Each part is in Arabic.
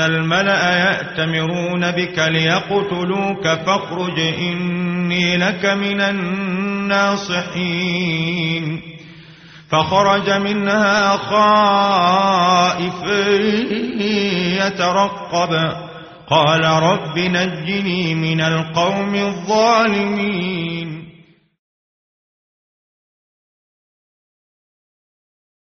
الملأ يأتمرون بك ليقتلوك فاخرج إني لك من الناصحين فخرج منها خائف يترقب قال رب نجني من القوم الظالمين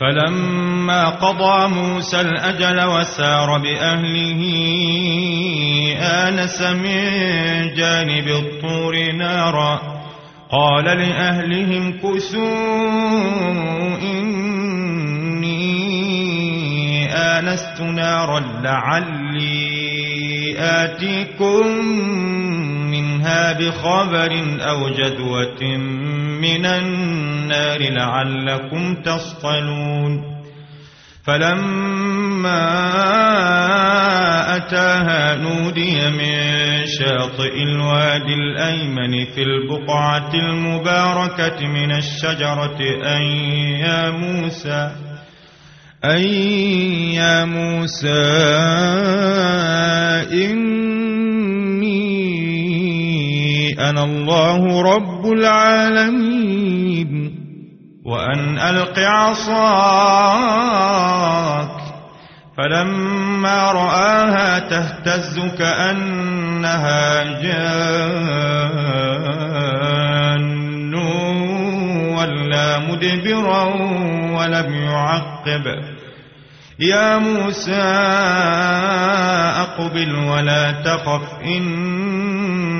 فلما قضى موسى الأجل وسار بأهله آنس من جانب الطور نارا. قال لأهلهم كسوا إني آنست نارا لعلي آتيكم بخبر أو جدوة من النار لعلكم تصطلون. فلما أتاها نودي من شاطئ الوادي الأيمن في البقعة المباركة من الشجرة أن يا موسى أن يا موسى إني أنا الله رب العالمين. وأن ألق عصاك فلما رآها تهتز كأنها جان. ولا مدبرا ولم يعقب. يا موسى أقبل ولا تخف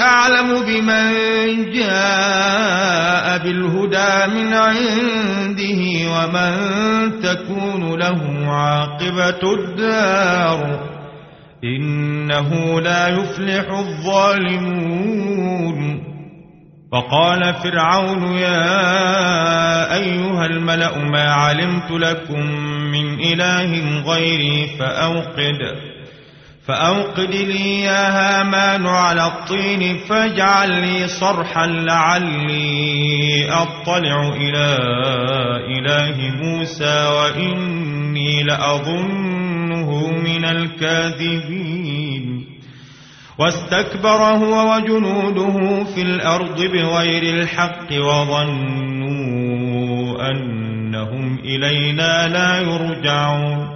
أعلم بمن جاء بالهدى من عنده ومن تكون له عاقبة الدار إنه لا يفلح الظالمون. وقال فرعون يا أيها الملأ ما علمت لكم من إله غيري فأوقد. فأوقد لي يا هامان على الطين فاجعل لي صرحا لعلي أطلع إلى إله موسى وإني لأظنه من الكاذبين. واستكبر هو وجنوده في الأرض بغير الحق وظنوا أنهم إلينا لا يرجعون.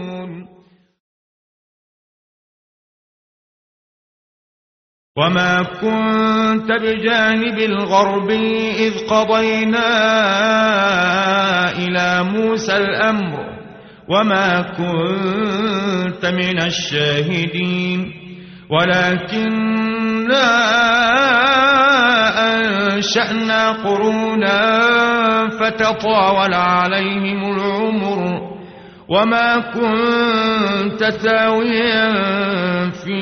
وما كنت بجانب الغرب إذ قضينا إلى موسى الأمر وما كنت من الشاهدين ولكننا أنشأنا قرونا فتطاول عليهم العمر وما كنت ثاويا في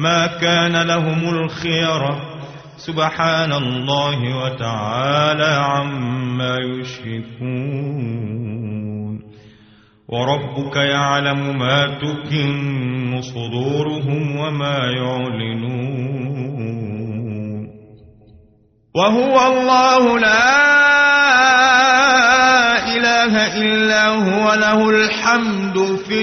ما كان لهم الخيرة سبحان الله وتعالى عما يشركون. وربك يعلم ما تكن صدورهم وما يعلنون. وهو الله لا إله إلا هو له الحمد في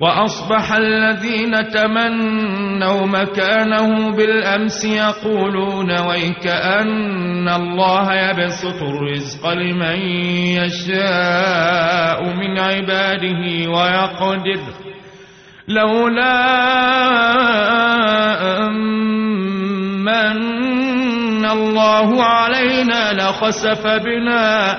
وأصبح الذين تمنوا مكانه بالأمس يقولون ويكأن الله يبسط الرزق لمن يشاء من عباده ويقدر. لولا أمن الله علينا لخسف بنا